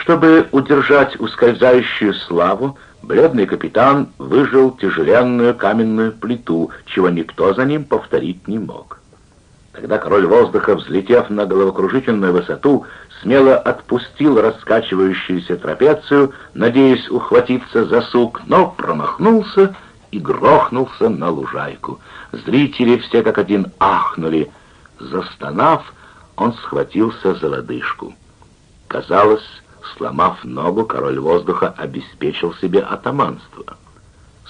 Чтобы удержать ускользающую славу, бледный капитан выжил тяжеленную каменную плиту, чего никто за ним повторить не мог. Тогда король воздуха, взлетев на головокружительную высоту, смело отпустил раскачивающуюся трапецию, надеясь ухватиться за сук, но промахнулся и грохнулся на лужайку. Зрители все как один ахнули. Застонав, он схватился за лодыжку. Казалось, Сломав ногу, король воздуха обеспечил себе атаманство.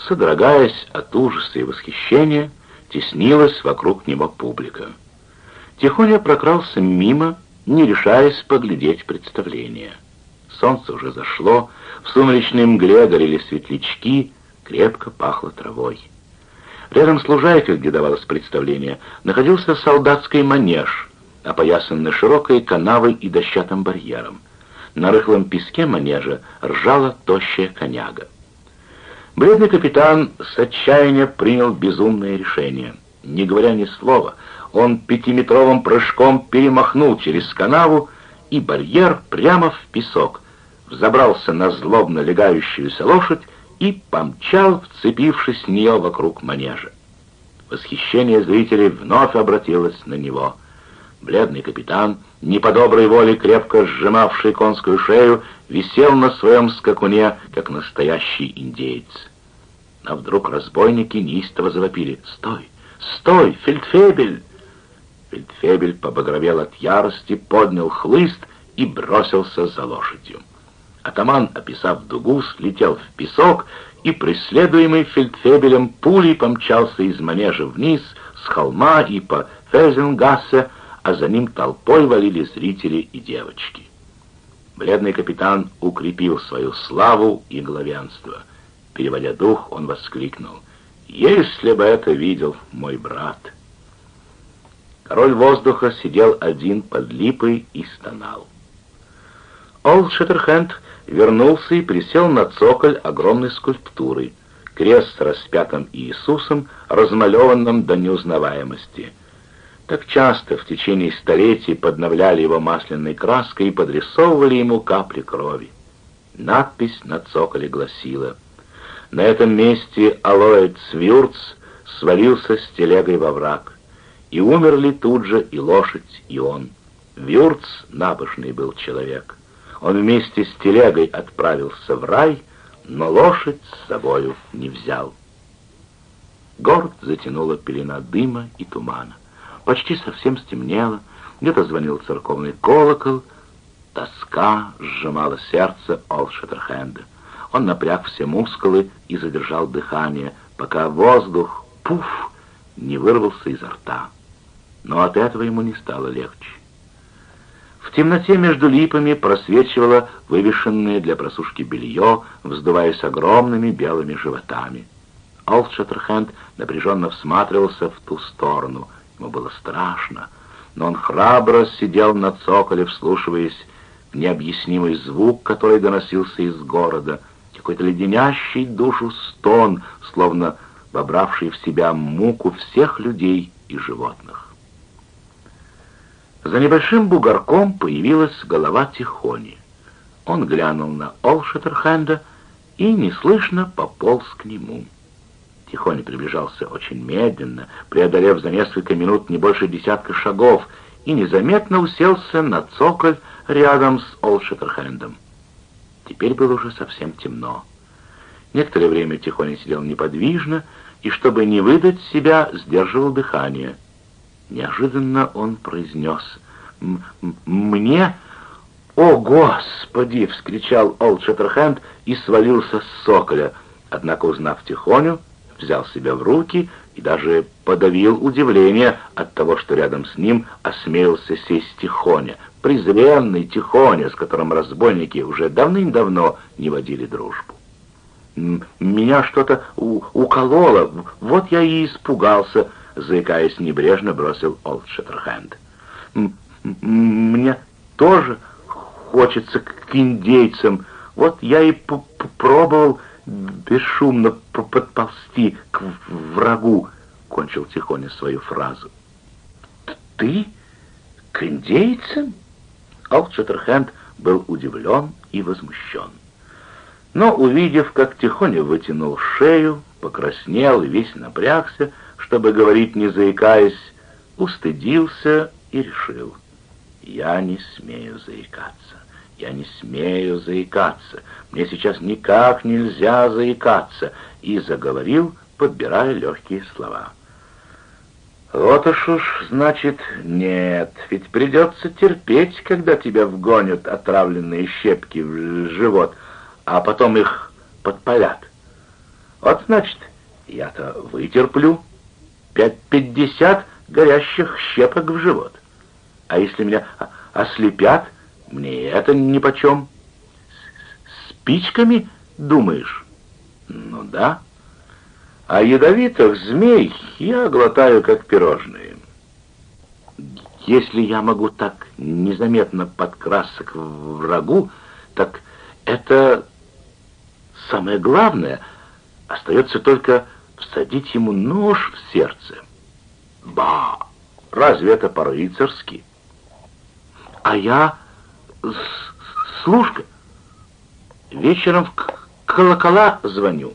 Содрогаясь от ужаса и восхищения, теснилась вокруг него публика. Тихоня прокрался мимо, не решаясь поглядеть представление. Солнце уже зашло, в сумеречной мгле горели светлячки, крепко пахло травой. Рядом с лужайкой, где давалось представление, находился солдатский манеж, опоясанный широкой канавой и дощатым барьером. На рыхлом песке манежа ржала тощая коняга. Бледный капитан с отчаяния принял безумное решение. Не говоря ни слова, он пятиметровым прыжком перемахнул через канаву и барьер прямо в песок, взобрался на злобно легающуюся лошадь и помчал, вцепившись в нее вокруг манежа. Восхищение зрителей вновь обратилось на него. Бледный капитан, не по доброй воле крепко сжимавший конскую шею, висел на своем скакуне, как настоящий индеец. А вдруг разбойники неистово завопили «Стой! Стой! Фельдфебель!» Фельдфебель побагровел от ярости, поднял хлыст и бросился за лошадью. Атаман, описав дугу, слетел в песок и, преследуемый фельдфебелем, пулей помчался из манежа вниз, с холма и по Фезенгассе, а за ним толпой валили зрители и девочки. Бледный капитан укрепил свою славу и главенство. Переводя дух, он воскликнул, «Если бы это видел мой брат!» Король воздуха сидел один под липой и стонал. Олд Шеттерхенд вернулся и присел на цоколь огромной скульптуры, крест с распятым Иисусом, размалеванным до неузнаваемости — так часто в течение столетий подновляли его масляной краской и подрисовывали ему капли крови. Надпись на цоколе гласила «На этом месте Алоэд Свюрц свалился с телегой во враг, и умерли тут же и лошадь, и он. Вюрц набожный был человек. Он вместе с телегой отправился в рай, но лошадь с собою не взял». Город затянула пелена дыма и тумана. Почти совсем стемнело, где-то звонил церковный колокол. Тоска сжимала сердце Олшеттерхенда. Он напряг все мускулы и задержал дыхание, пока воздух, пуф, не вырвался изо рта. Но от этого ему не стало легче. В темноте между липами просвечивало вывешенное для просушки белье, вздуваясь огромными белыми животами. Олд Шеттерхенд напряженно всматривался в ту сторону — Ему было страшно, но он храбро сидел на цоколе, вслушиваясь в необъяснимый звук, который доносился из города, какой-то леденящий душу стон, словно вобравший в себя муку всех людей и животных. За небольшим бугорком появилась голова Тихони. Он глянул на Олшеттерхенда и неслышно пополз к нему. Тихоня приближался очень медленно, преодолев за несколько минут не больше десятка шагов, и незаметно уселся на цоколь рядом с Олшеттерхендом. Теперь было уже совсем темно. Некоторое время Тихоня сидел неподвижно и, чтобы не выдать себя, сдерживал дыхание. Неожиданно он произнес «Мне...» «О, Господи!» — вскричал Олд Шеттерхенд и свалился с соколя. Однако, узнав Тихоню, взял себя в руки и даже подавил удивление от того, что рядом с ним осмелился сесть Тихоня, презренный Тихоня, с которым разбойники уже давным-давно не водили дружбу. «Меня что-то укололо, вот я и испугался», — заикаясь небрежно, бросил Олд Шеттерхенд. «Мне тоже хочется к индейцам, вот я и попробовал бесшумно подползти к врагу, кончил Тихоня свою фразу. Ты к индейцам? Алчеттерхенд был удивлен и возмущен. Но, увидев, как Тихоня вытянул шею, покраснел и весь напрягся, чтобы говорить не заикаясь, устыдился и решил. «Я не смею заикаться, я не смею заикаться, мне сейчас никак нельзя заикаться», и заговорил, подбирая легкие слова. «Вот уж уж, значит, нет, ведь придется терпеть, когда тебя вгонят отравленные щепки в живот, а потом их подпалят. Вот, значит, я-то вытерплю пять пятьдесят горящих щепок в живот. А если меня ослепят, мне это нипочем. Спичками, думаешь? Ну да. А ядовитых змей я глотаю, как пирожные. Если я могу так незаметно подкрасться к врагу, так это самое главное. Остается только всадить ему нож в сердце. Ба! Разве это по-рыцарски? А я служка. Вечером в колокола звоню,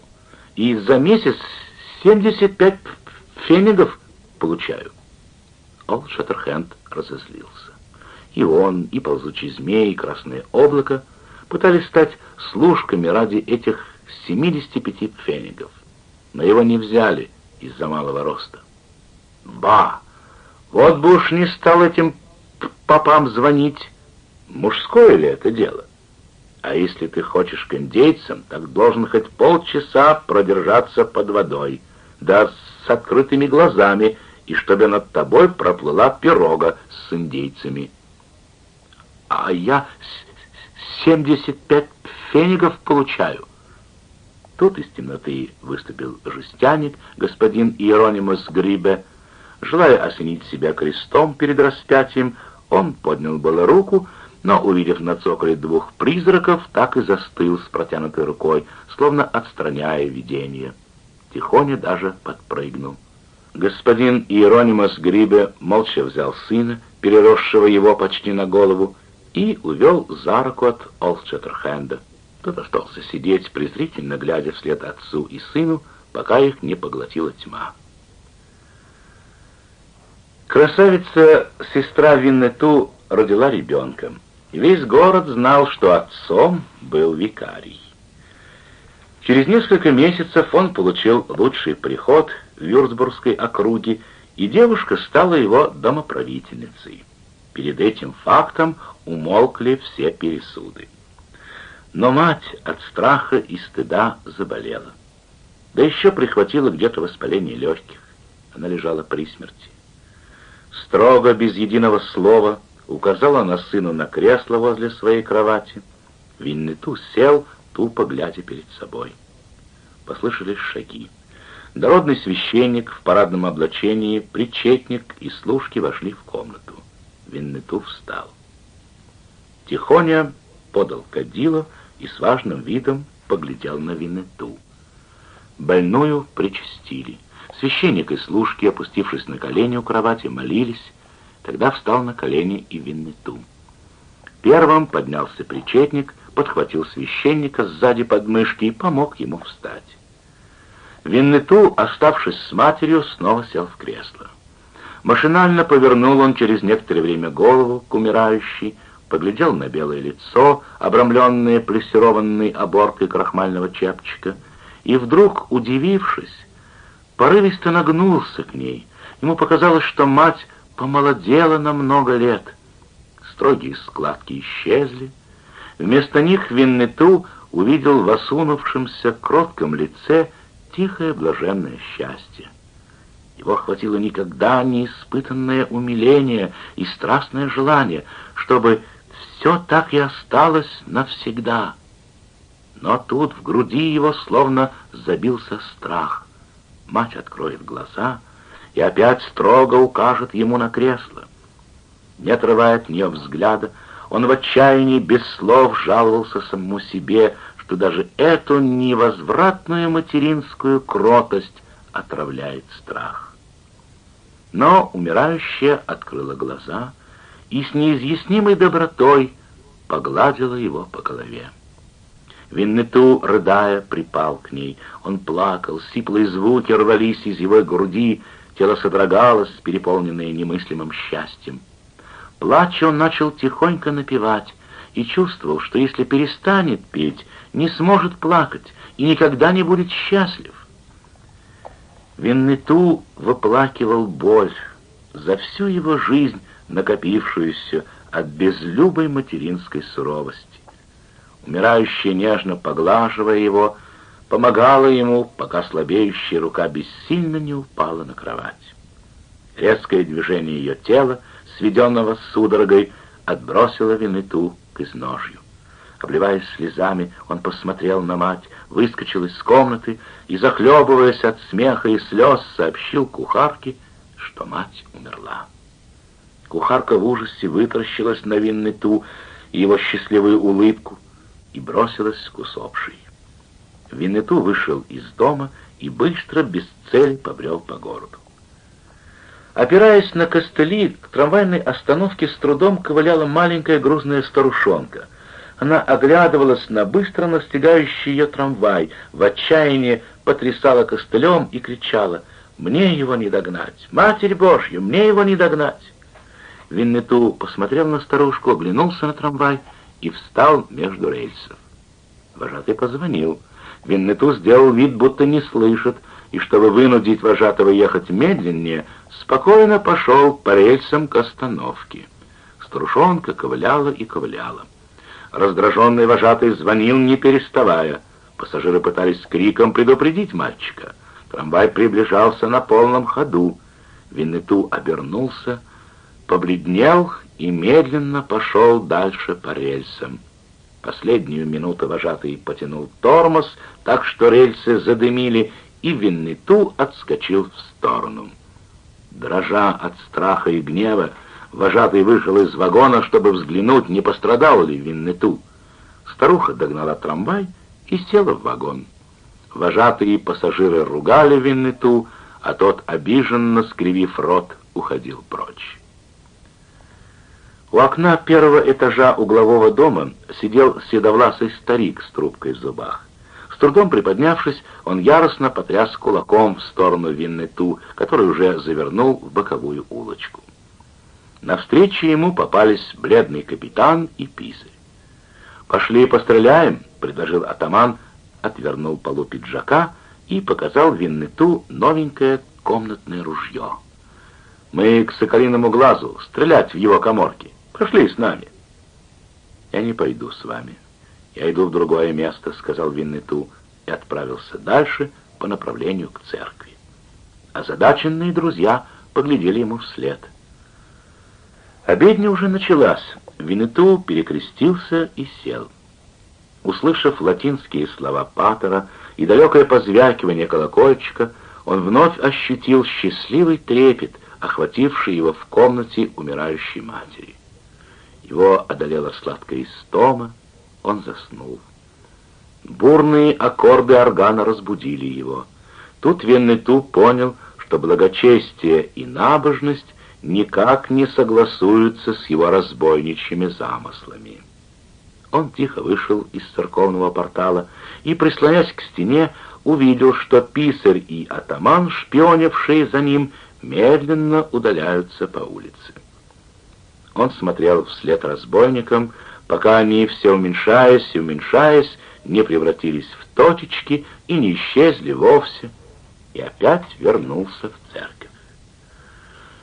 и за месяц 75 фенигов получаю. Ол Шаттерхенд разозлился. И он, и ползучий змей, и красное облако пытались стать служками ради этих 75 фенигов, но его не взяли из-за малого роста. Ба! Вот бы уж не стал этим попам звонить. Мужское ли это дело? А если ты хочешь к индейцам, так должен хоть полчаса продержаться под водой, да с открытыми глазами, и чтобы над тобой проплыла пирога с индейцами. А я семьдесят пять фенигов получаю. Тут из темноты выступил жестяник, господин Иеронимус Грибе. Желая осенить себя крестом перед распятием, он поднял было руку, но, увидев на цоколе двух призраков, так и застыл с протянутой рукой, словно отстраняя видение. Тихоня даже подпрыгнул. Господин Иеронимас Грибе молча взял сына, переросшего его почти на голову, и увел за руку от Олсчеттерхенда. Тот остался сидеть, презрительно глядя вслед отцу и сыну, пока их не поглотила тьма. Красавица, сестра Виннету, родила ребенка. Весь город знал, что отцом был викарий. Через несколько месяцев он получил лучший приход в Вюрцбургской округе, и девушка стала его домоправительницей. Перед этим фактом умолкли все пересуды. Но мать от страха и стыда заболела. Да еще прихватила где-то воспаление легких. Она лежала при смерти. Строго, без единого слова, указала на сыну на кресло возле своей кровати. Виннету сел, тупо глядя перед собой. Послышались шаги. Дородный священник в парадном облачении, причетник и служки вошли в комнату. Виннету встал. Тихоня подал кадило и с важным видом поглядел на Виннету. Больную причастили. Священник и служки, опустившись на колени у кровати, молились, Тогда встал на колени и Виннету. Первым поднялся причетник, подхватил священника сзади подмышки и помог ему встать. Виннету, оставшись с матерью, снова сел в кресло. Машинально повернул он через некоторое время голову к умирающей, поглядел на белое лицо, обрамленное плессированной оборкой крахмального чепчика, и вдруг, удивившись, порывисто нагнулся к ней. Ему показалось, что мать помолодела на много лет. Строгие складки исчезли. Вместо них Виннету увидел в осунувшемся кротком лице тихое блаженное счастье. Его охватило никогда не испытанное умиление и страстное желание, чтобы все так и осталось навсегда. Но тут в груди его словно забился страх. Мать откроет глаза — и опять строго укажет ему на кресло. Не отрывая от нее взгляда, он в отчаянии без слов жаловался самому себе, что даже эту невозвратную материнскую кротость отравляет страх. Но умирающая открыла глаза и с неизъяснимой добротой погладила его по голове. Виннету, рыдая, припал к ней. Он плакал, сиплые звуки рвались из его груди, тело содрогалось, переполненное немыслимым счастьем. Плача он начал тихонько напевать и чувствовал, что если перестанет петь, не сможет плакать и никогда не будет счастлив. Виннету выплакивал боль за всю его жизнь, накопившуюся от безлюбой материнской суровости. Умирающая, нежно поглаживая его, помогала ему, пока слабеющая рука бессильно не упала на кровать. Резкое движение ее тела, сведенного судорогой, отбросило Винету к изножью. Обливаясь слезами, он посмотрел на мать, выскочил из комнаты и, захлебываясь от смеха и слез, сообщил кухарке, что мать умерла. Кухарка в ужасе вытаращилась на Виннету и его счастливую улыбку и бросилась к усопшей. Виннету вышел из дома и быстро, без цели, побрел по городу. Опираясь на костыли, к трамвайной остановке с трудом ковыляла маленькая грузная старушонка. Она оглядывалась на быстро настигающий ее трамвай, в отчаянии потрясала костылем и кричала «Мне его не догнать! Матерь Божья, мне его не догнать!» Виннету посмотрел на старушку, оглянулся на трамвай и встал между рельсов. Вожатый позвонил. Виннету сделал вид, будто не слышит, и, чтобы вынудить вожатого ехать медленнее, спокойно пошел по рельсам к остановке. Старушонка ковыляла и ковыляла. Раздраженный вожатый звонил, не переставая. Пассажиры пытались криком предупредить мальчика. Трамвай приближался на полном ходу. Виннету обернулся, побледнел и медленно пошел дальше по рельсам. Последнюю минуту вожатый потянул тормоз, так что рельсы задымили, и Виннету отскочил в сторону. Дрожа от страха и гнева, вожатый вышел из вагона, чтобы взглянуть, не пострадал ли Виннету. Старуха догнала трамвай и села в вагон. Вожатые пассажиры ругали Виннету, а тот, обиженно скривив рот, уходил прочь. У окна первого этажа углового дома сидел седовласый старик с трубкой в зубах. С трудом приподнявшись, он яростно потряс кулаком в сторону Виннету, который уже завернул в боковую улочку. Навстречу ему попались бледный капитан и писарь. «Пошли постреляем», — предложил атаман, отвернул полу пиджака и показал Виннету новенькое комнатное ружье. «Мы к соколиному глазу, стрелять в его коморке». Пошли с нами. Я не пойду с вами. Я иду в другое место, сказал Виннету и отправился дальше по направлению к церкви. Озадаченные друзья поглядели ему вслед. Обедня уже началась. Виннету перекрестился и сел. Услышав латинские слова Патера и далекое позвякивание колокольчика, он вновь ощутил счастливый трепет, охвативший его в комнате умирающей матери. Его одолела сладкая истома, он заснул. Бурные аккорды органа разбудили его. Тут Веннету понял, что благочестие и набожность никак не согласуются с его разбойничьими замыслами. Он тихо вышел из церковного портала и, прислонясь к стене, увидел, что писарь и атаман, шпионившие за ним, медленно удаляются по улице. Он смотрел вслед разбойникам, пока они, все уменьшаясь и уменьшаясь, не превратились в точечки и не исчезли вовсе, и опять вернулся в церковь.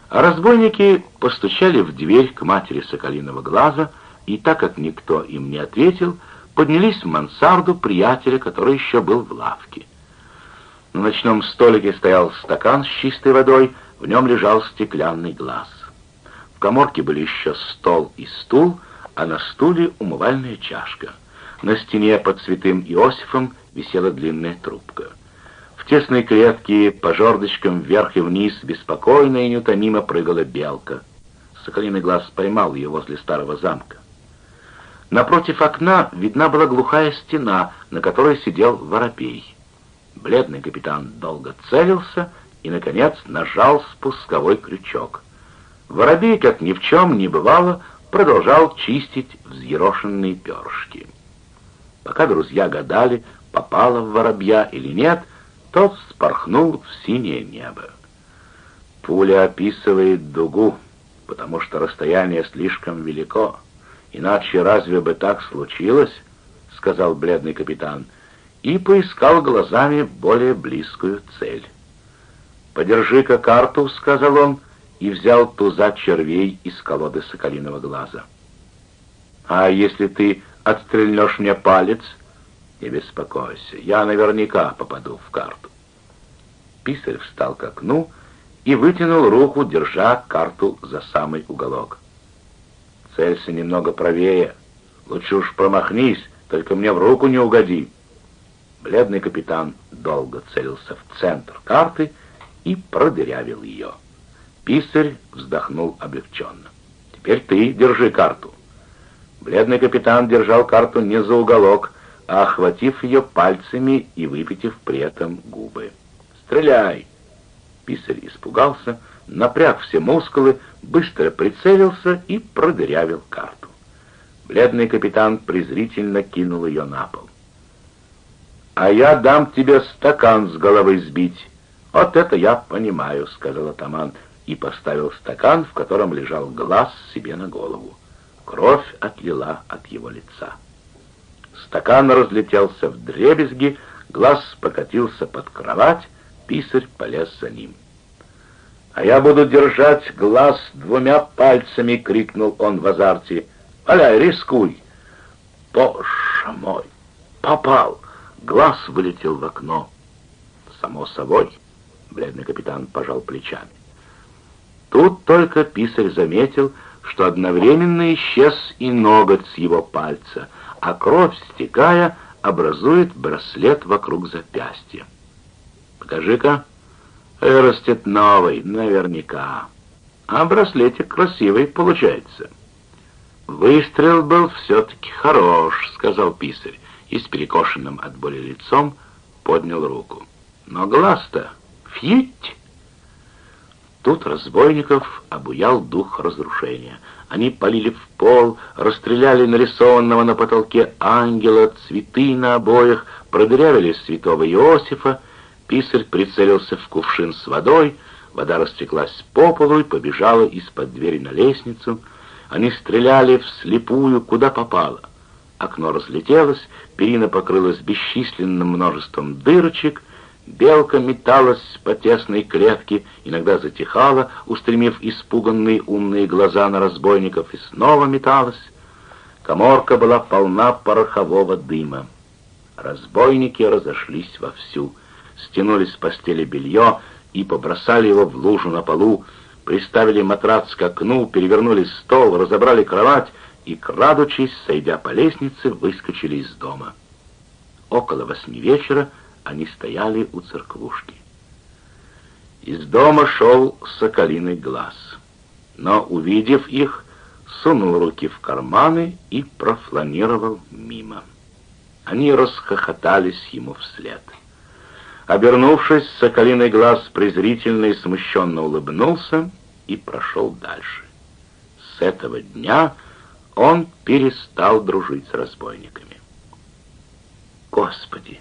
А разбойники постучали в дверь к матери Соколиного глаза, и так как никто им не ответил, поднялись в мансарду приятеля, который еще был в лавке. На ночном столике стоял стакан с чистой водой, в нем лежал стеклянный глаз коморке были еще стол и стул, а на стуле умывальная чашка. На стене под святым Иосифом висела длинная трубка. В тесной клетке по жердочкам вверх и вниз беспокойно и неутомимо прыгала белка. Соколиный глаз поймал ее возле старого замка. Напротив окна видна была глухая стена, на которой сидел воробей. Бледный капитан долго целился и, наконец, нажал спусковой крючок — Воробей, как ни в чем не бывало, продолжал чистить взъерошенные перышки. Пока друзья гадали, попало в воробья или нет, тот спорхнул в синее небо. Пуля описывает дугу, потому что расстояние слишком велико. Иначе разве бы так случилось, сказал бледный капитан, и поискал глазами более близкую цель. «Подержи-ка карту», — сказал он, и взял туза червей из колоды соколиного глаза. «А если ты отстрельнешь мне палец?» «Не беспокойся, я наверняка попаду в карту». Писарь встал к окну и вытянул руку, держа карту за самый уголок. «Целься немного правее. Лучше уж промахнись, только мне в руку не угоди». Бледный капитан долго целился в центр карты и продырявил ее. Писарь вздохнул облегченно. «Теперь ты держи карту». Бледный капитан держал карту не за уголок, а охватив ее пальцами и выпитив при этом губы. «Стреляй!» Писарь испугался, напряг все мускулы, быстро прицелился и продырявил карту. Бледный капитан презрительно кинул ее на пол. «А я дам тебе стакан с головы сбить». «Вот это я понимаю», — сказал атаман, и поставил стакан, в котором лежал глаз себе на голову. Кровь отлила от его лица. Стакан разлетелся в дребезги, глаз покатился под кровать, писарь полез за ним. «А я буду держать глаз двумя пальцами!» — крикнул он в азарте. «Валяй, рискуй!» «Боже мой! Попал!» Глаз вылетел в окно. «Само собой!» — бледный капитан пожал плечами. Тут только писарь заметил, что одновременно исчез и ноготь с его пальца, а кровь, стекая, образует браслет вокруг запястья. Покажи-ка. Вырастет новый, наверняка. А браслетик красивый получается. Выстрел был все-таки хорош, сказал писарь, и с перекошенным от боли лицом поднял руку. Но глаз-то фьють! Тут разбойников обуял дух разрушения. Они полили в пол, расстреляли нарисованного на потолке ангела, цветы на обоях, продырявили святого Иосифа, Писарь прицелился в кувшин с водой, вода растеклась по полу и побежала из-под двери на лестницу. Они стреляли вслепую, куда попало. Окно разлетелось, перина покрылась бесчисленным множеством дырочек, белка металась по тесной клетке, иногда затихала, устремив испуганные умные глаза на разбойников, и снова металась. Коморка была полна порохового дыма. Разбойники разошлись вовсю стянули с постели белье и побросали его в лужу на полу, приставили матрац к окну, перевернули стол, разобрали кровать и, крадучись, сойдя по лестнице, выскочили из дома. Около восьми вечера они стояли у церквушки. Из дома шел соколиный глаз, но, увидев их, сунул руки в карманы и профланировал мимо. Они расхохотались ему вслед. Обернувшись, соколиный глаз презрительно и смущенно улыбнулся и прошел дальше. С этого дня он перестал дружить с разбойниками. Господи,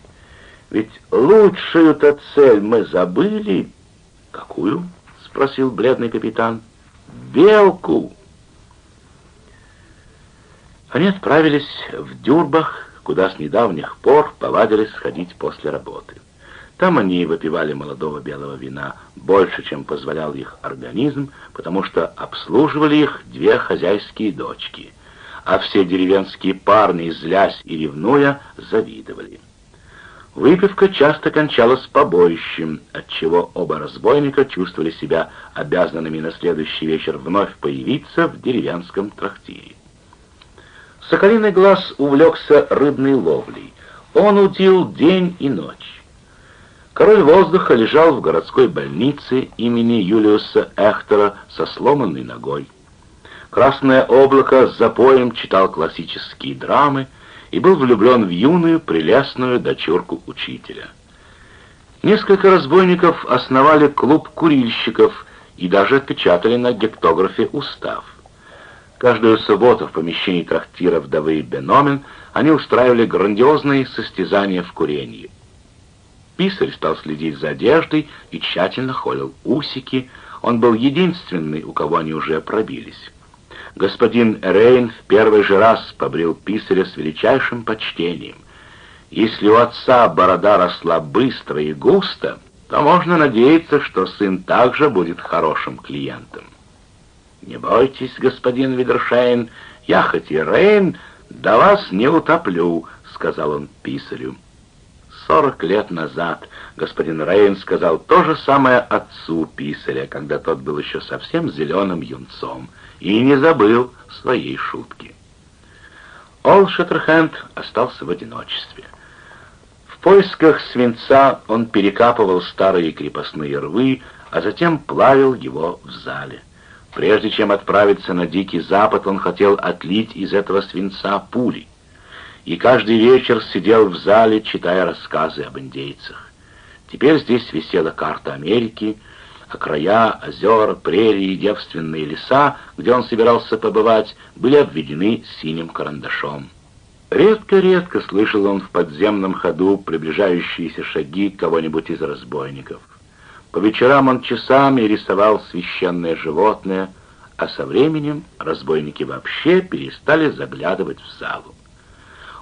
ведь лучшую-то цель мы забыли. Какую? спросил бледный капитан. Белку. Они отправились в Дюрбах, куда с недавних пор повадились сходить после работы. Там они выпивали молодого белого вина больше, чем позволял их организм, потому что обслуживали их две хозяйские дочки, а все деревенские парни, злясь и ревнуя, завидовали. Выпивка часто кончалась побоищем, отчего оба разбойника чувствовали себя обязанными на следующий вечер вновь появиться в деревенском трактире. Соколиный глаз увлекся рыбной ловлей. Он удил день и ночь. Король воздуха лежал в городской больнице имени Юлиуса Эхтера со сломанной ногой. Красное облако с запоем читал классические драмы и был влюблен в юную, прелестную дочурку учителя. Несколько разбойников основали клуб курильщиков и даже отпечатали на гектографе устав. Каждую субботу в помещении трактира вдовы Беномен они устраивали грандиозные состязания в курении. Писарь стал следить за одеждой и тщательно холил усики. Он был единственный, у кого они уже пробились. Господин Рейн в первый же раз побрил писаря с величайшим почтением. Если у отца борода росла быстро и густо, то можно надеяться, что сын также будет хорошим клиентом. «Не бойтесь, господин Видершейн, я хоть и Рейн, да вас не утоплю», — сказал он писарю. Сорок лет назад господин Рейн сказал то же самое отцу писаря, когда тот был еще совсем зеленым юнцом, и не забыл своей шутки. Ол Шеттерхенд остался в одиночестве. В поисках свинца он перекапывал старые крепостные рвы, а затем плавил его в зале. Прежде чем отправиться на Дикий Запад, он хотел отлить из этого свинца пули. И каждый вечер сидел в зале, читая рассказы об индейцах. Теперь здесь висела карта Америки, края, озера, прерии девственные леса, где он собирался побывать, были обведены синим карандашом. Редко-редко слышал он в подземном ходу приближающиеся шаги кого-нибудь из разбойников. По вечерам он часами рисовал священное животное, а со временем разбойники вообще перестали заглядывать в залу.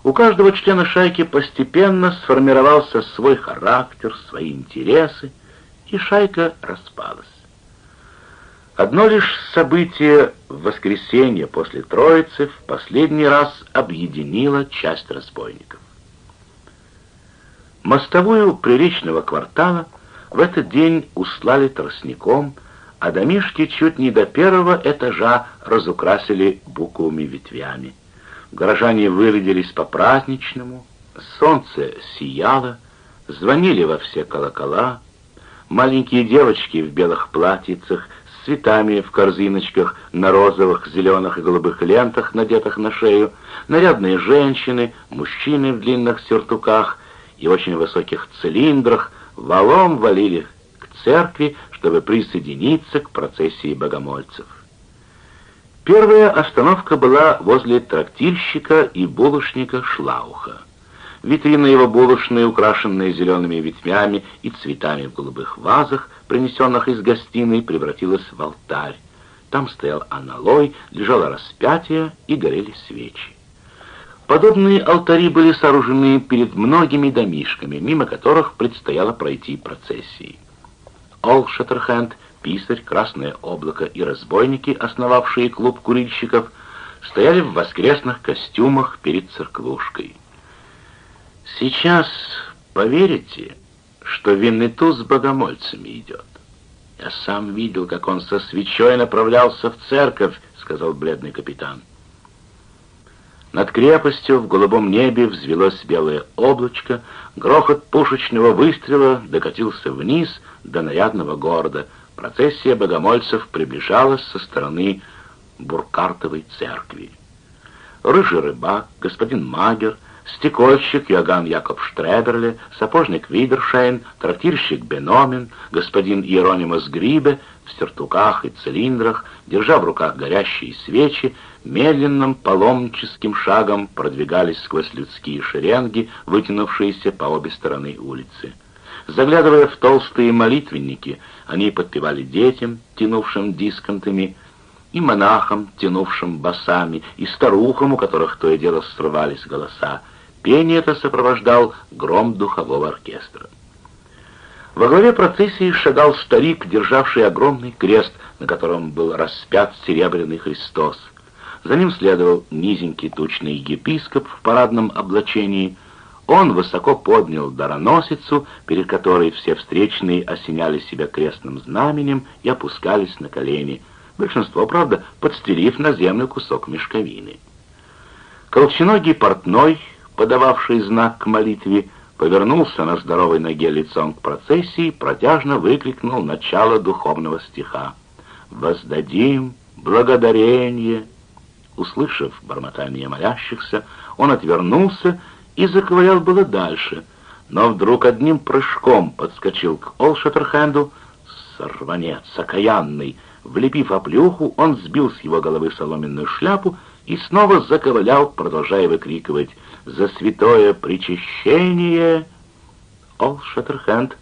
У каждого члена шайки постепенно сформировался свой характер, свои интересы, и шайка распалась. Одно лишь событие в воскресенье после Троицы в последний раз объединило часть разбойников. Мостовую приречного квартала – в этот день услали тростником, а домишки чуть не до первого этажа разукрасили буковыми ветвями. Горожане вырядились по-праздничному, солнце сияло, звонили во все колокола, маленькие девочки в белых платьицах с цветами в корзиночках на розовых, зеленых и голубых лентах, надетых на шею, нарядные женщины, мужчины в длинных сюртуках и очень высоких цилиндрах, валом валили к церкви, чтобы присоединиться к процессии богомольцев. Первая остановка была возле трактирщика и булочника Шлауха. Витрина его булочной, украшенная зелеными ветвями и цветами в голубых вазах, принесенных из гостиной, превратилась в алтарь. Там стоял аналой, лежало распятие и горели свечи. Подобные алтари были сооружены перед многими домишками, мимо которых предстояло пройти процессии. Ол Шеттерхенд, Писарь, Красное Облако и разбойники, основавшие клуб курильщиков, стояли в воскресных костюмах перед церквушкой. «Сейчас поверите, что Виннету с богомольцами идет?» «Я сам видел, как он со свечой направлялся в церковь», — сказал бледный капитан. Над крепостью в голубом небе взвелось белое облачко, грохот пушечного выстрела докатился вниз до нарядного города. Процессия богомольцев приближалась со стороны Буркартовой церкви. Рыжий рыбак, господин Магер, стекольщик Йоганн Якоб Штреберле, сапожник Видершейн, трактирщик Беномен, господин Иеронимас Грибе в сертуках и цилиндрах, держа в руках горящие свечи, медленным паломническим шагом продвигались сквозь людские шеренги, вытянувшиеся по обе стороны улицы. Заглядывая в толстые молитвенники, они подпевали детям, тянувшим дисконтами, и монахам, тянувшим басами, и старухам, у которых то и дело срывались голоса. Пение это сопровождал гром духового оркестра. Во главе процессии шагал старик, державший огромный крест, на котором был распят серебряный Христос. За ним следовал низенький тучный епископ в парадном облачении. Он высоко поднял дароносицу, перед которой все встречные осеняли себя крестным знаменем и опускались на колени. Большинство, правда, подстелив на землю кусок мешковины. Колченогий портной, подававший знак к молитве, повернулся на здоровой ноге лицом к процессии, протяжно выкрикнул начало духовного стиха. «Воздадим благодарение!» Услышав бормотание молящихся, он отвернулся и заковылял было дальше, но вдруг одним прыжком подскочил к Олшеттерхенду, сорванец, окаянный, Влепив оплюху, он сбил с его головы соломенную шляпу и снова заковылял, продолжая выкрикивать «За святое причащение!» Ол Шаттерхенд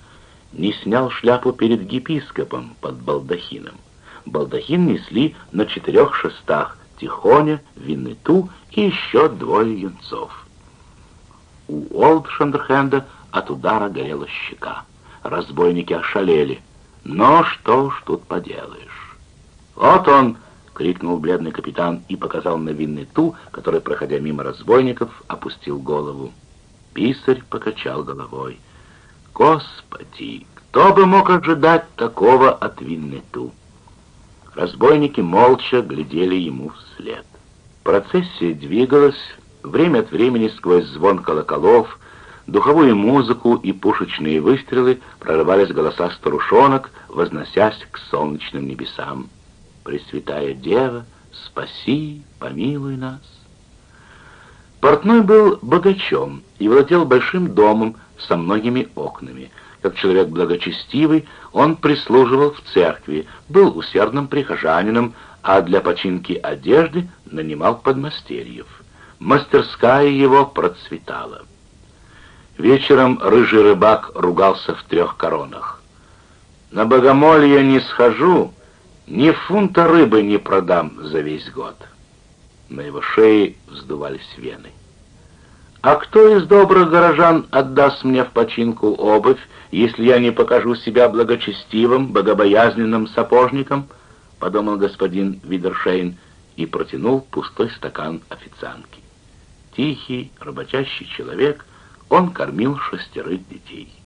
не снял шляпу перед епископом под балдахином. Балдахин несли на четырех шестах Тихоня, Виннету и еще двое юнцов. У Олд Шандерхенда от удара горела щека. Разбойники ошалели. Но что уж тут поделаешь. «Вот он!» — крикнул бледный капитан и показал на Виннету, который, проходя мимо разбойников, опустил голову. Писарь покачал головой. «Господи, кто бы мог ожидать такого от Виннету?» Разбойники молча глядели ему вслед. Процессия двигалась, время от времени сквозь звон колоколов, духовую музыку и пушечные выстрелы прорывались голоса старушонок, возносясь к солнечным небесам. «Пресвятая Дева, спаси, помилуй нас!» Портной был богачом и владел большим домом со многими окнами — как человек благочестивый, он прислуживал в церкви, был усердным прихожанином, а для починки одежды нанимал подмастерьев. Мастерская его процветала. Вечером рыжий рыбак ругался в трех коронах. «На богомолье не схожу, ни фунта рыбы не продам за весь год». На его шее вздувались вены. А кто из добрых горожан отдаст мне в починку обувь, если я не покажу себя благочестивым, богобоязненным сапожником?» — подумал господин Видершейн и протянул пустой стакан официантки. Тихий, работящий человек, он кормил шестерых детей.